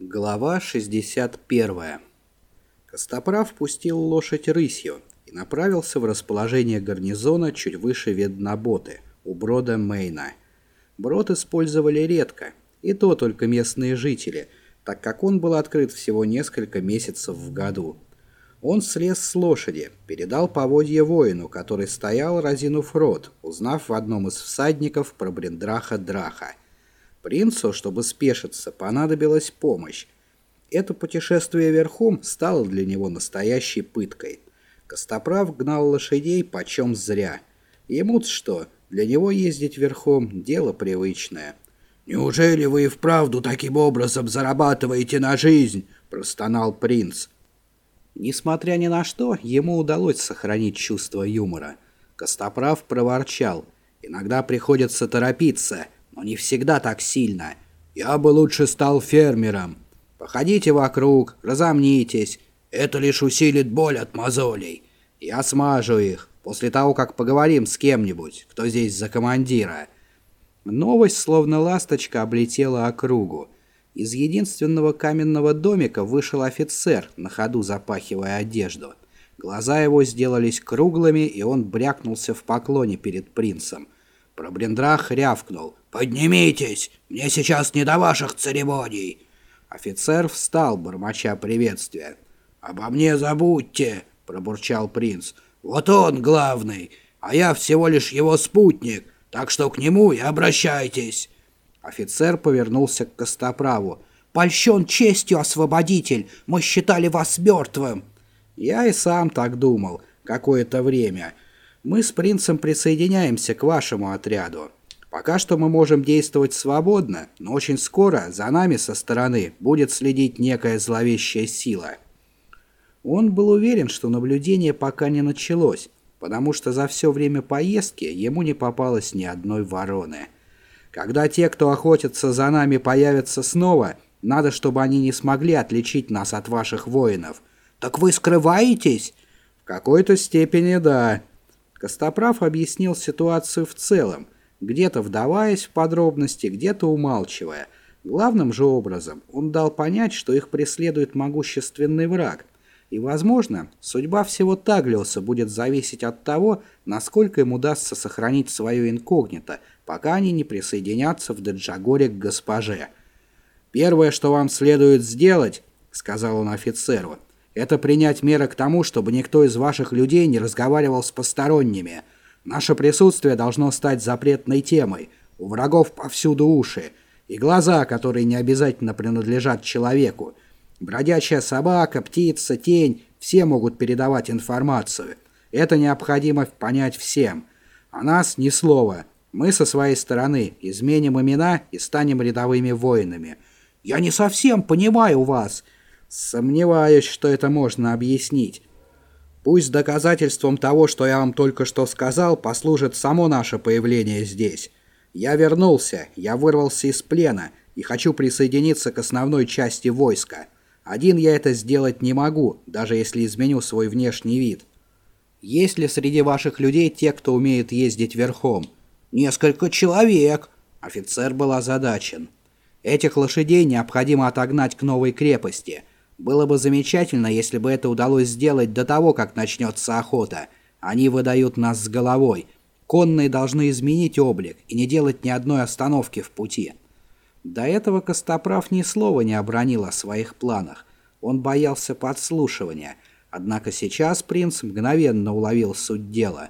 Глава 61. Костоправ пустил лошадь рысью и направился в расположение гарнизона чуть выше Ведноботы, у брода Мейна. Брод использовали редко, и то только местные жители, так как он был открыт всего несколько месяцев в году. Он слез с лошади, передал поводье воину, который стоял, разинув рот, узнав в одном из всадников про Брендраха Драха – Принцу, чтобы спешиться, понадобилась помощь. Это путешествие верхом стало для него настоящей пыткой. Костоправ гнал лошадей почем зря. Ему-то что, для него ездить верхом – дело привычное. «Неужели вы и вправду таким образом зарабатываете на жизнь?» – простонал принц. Несмотря ни на что, ему удалось сохранить чувство юмора. Костоправ проворчал. «Иногда приходится торопиться но не всегда так сильно. Я бы лучше стал фермером. Походите вокруг, разомнитесь. Это лишь усилит боль от мозолей. Я смажу их после того, как поговорим с кем-нибудь, кто здесь за командира». Новость, словно ласточка, облетела округу. Из единственного каменного домика вышел офицер, на ходу запахивая одежду. Глаза его сделались круглыми, и он брякнулся в поклоне перед принцем. Пробрендрах рявкнул. «Поднимитесь! Мне сейчас не до ваших церемоний!» Офицер встал, бормоча приветствия. «Обо мне забудьте!» — пробурчал принц. «Вот он главный, а я всего лишь его спутник, так что к нему и обращайтесь!» Офицер повернулся к Костоправу. «Польщен честью, освободитель! Мы считали вас мертвым!» «Я и сам так думал какое-то время. Мы с принцем присоединяемся к вашему отряду». Пока что мы можем действовать свободно, но очень скоро за нами со стороны будет следить некая зловещая сила. Он был уверен, что наблюдение пока не началось, потому что за все время поездки ему не попалось ни одной вороны. Когда те, кто охотится за нами, появятся снова, надо, чтобы они не смогли отличить нас от ваших воинов. Так вы скрываетесь? В какой-то степени да. Костоправ объяснил ситуацию в целом, где-то вдаваясь в подробности, где-то умалчивая. Главным же образом он дал понять, что их преследует могущественный враг. И, возможно, судьба всего Таглиуса будет зависеть от того, насколько им удастся сохранить свое инкогнито, пока они не присоединятся в Деджагоре к госпоже. «Первое, что вам следует сделать, — сказал он офицеру, — это принять меры к тому, чтобы никто из ваших людей не разговаривал с посторонними — Наше присутствие должно стать запретной темой. У врагов повсюду уши. И глаза, которые не обязательно принадлежат человеку. Бродячая собака, птица, тень – все могут передавать информацию. Это необходимо понять всем. О нас ни слова. Мы со своей стороны изменим имена и станем рядовыми воинами. Я не совсем понимаю вас. Сомневаюсь, что это можно объяснить. Пусть доказательством того, что я вам только что сказал, послужит само наше появление здесь. Я вернулся, я вырвался из плена и хочу присоединиться к основной части войска. Один я это сделать не могу, даже если изменю свой внешний вид. Есть ли среди ваших людей те, кто умеет ездить верхом? Несколько человек. Офицер был озадачен. Этих лошадей необходимо отогнать к новой крепости – было бы замечательно, если бы это удалось сделать до того, как начнется охота. Они выдают нас с головой. Конные должны изменить облик и не делать ни одной остановки в пути. До этого Костоправ ни слова не обронил о своих планах. Он боялся подслушивания. Однако сейчас принц мгновенно уловил суть дела.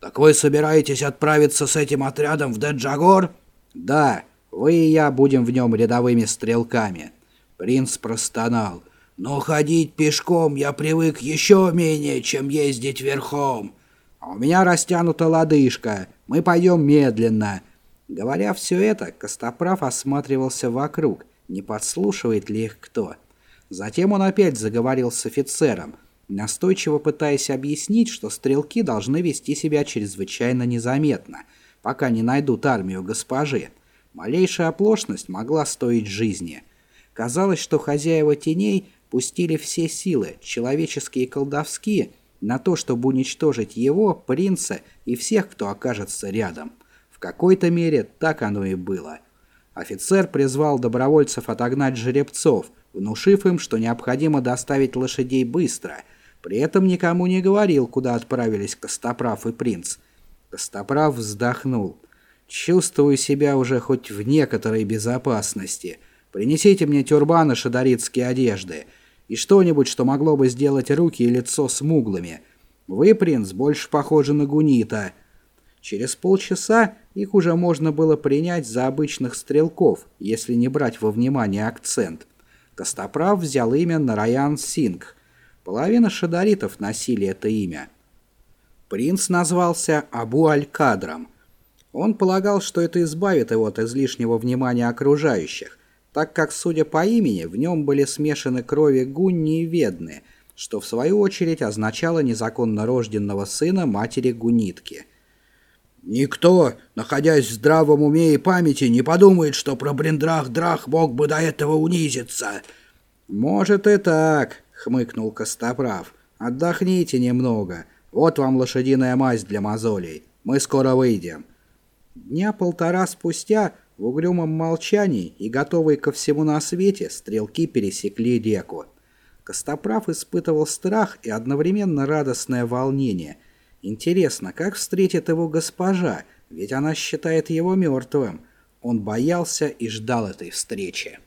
«Так вы собираетесь отправиться с этим отрядом в Деджагор?» «Да, вы и я будем в нем рядовыми стрелками». Принц простонал. Но ходить пешком я привык еще менее, чем ездить верхом. А у меня растянута лодыжка. Мы пойдем медленно. Говоря все это, Костоправ осматривался вокруг, не подслушивает ли их кто. Затем он опять заговорил с офицером, настойчиво пытаясь объяснить, что стрелки должны вести себя чрезвычайно незаметно, пока не найдут армию госпожи. Малейшая оплошность могла стоить жизни. Казалось, что хозяева теней пустили все силы, человеческие и колдовские, на то, чтобы уничтожить его, принца и всех, кто окажется рядом. В какой-то мере так оно и было. Офицер призвал добровольцев отогнать жеребцов, внушив им, что необходимо доставить лошадей быстро. При этом никому не говорил, куда отправились Костоправ и принц. Костоправ вздохнул. «Чувствую себя уже хоть в некоторой безопасности. Принесите мне тюрбан и шадаритские одежды. И что-нибудь, что могло бы сделать руки и лицо смуглыми. Вы, принц, больше похожи на гунита». Через полчаса их уже можно было принять за обычных стрелков, если не брать во внимание акцент. Костоправ взял имя Нараян Сингх. Половина шадаритов носили это имя. Принц назвался Абу Аль-Кадром. Он полагал, что это избавит его от излишнего внимания окружающих, так как, судя по имени, в нем были смешаны крови гунни и ведны, что в свою очередь означало незаконно рожденного сына матери гунитки – Никто, находясь в здравом уме и памяти, не подумает, что про Брендрах-Драх мог бы до этого унизиться. «Может и так», — хмыкнул Костоправ. «Отдохните немного. Вот вам лошадиная мазь для мозолей. Мы скоро выйдем». Дня полтора спустя, в угрюмом молчании и готовые ко всему на свете, стрелки пересекли реку. Костоправ испытывал страх и одновременно радостное волнение — Интересно, как встретит его госпожа, ведь она считает его мертвым. Он боялся и ждал этой встречи.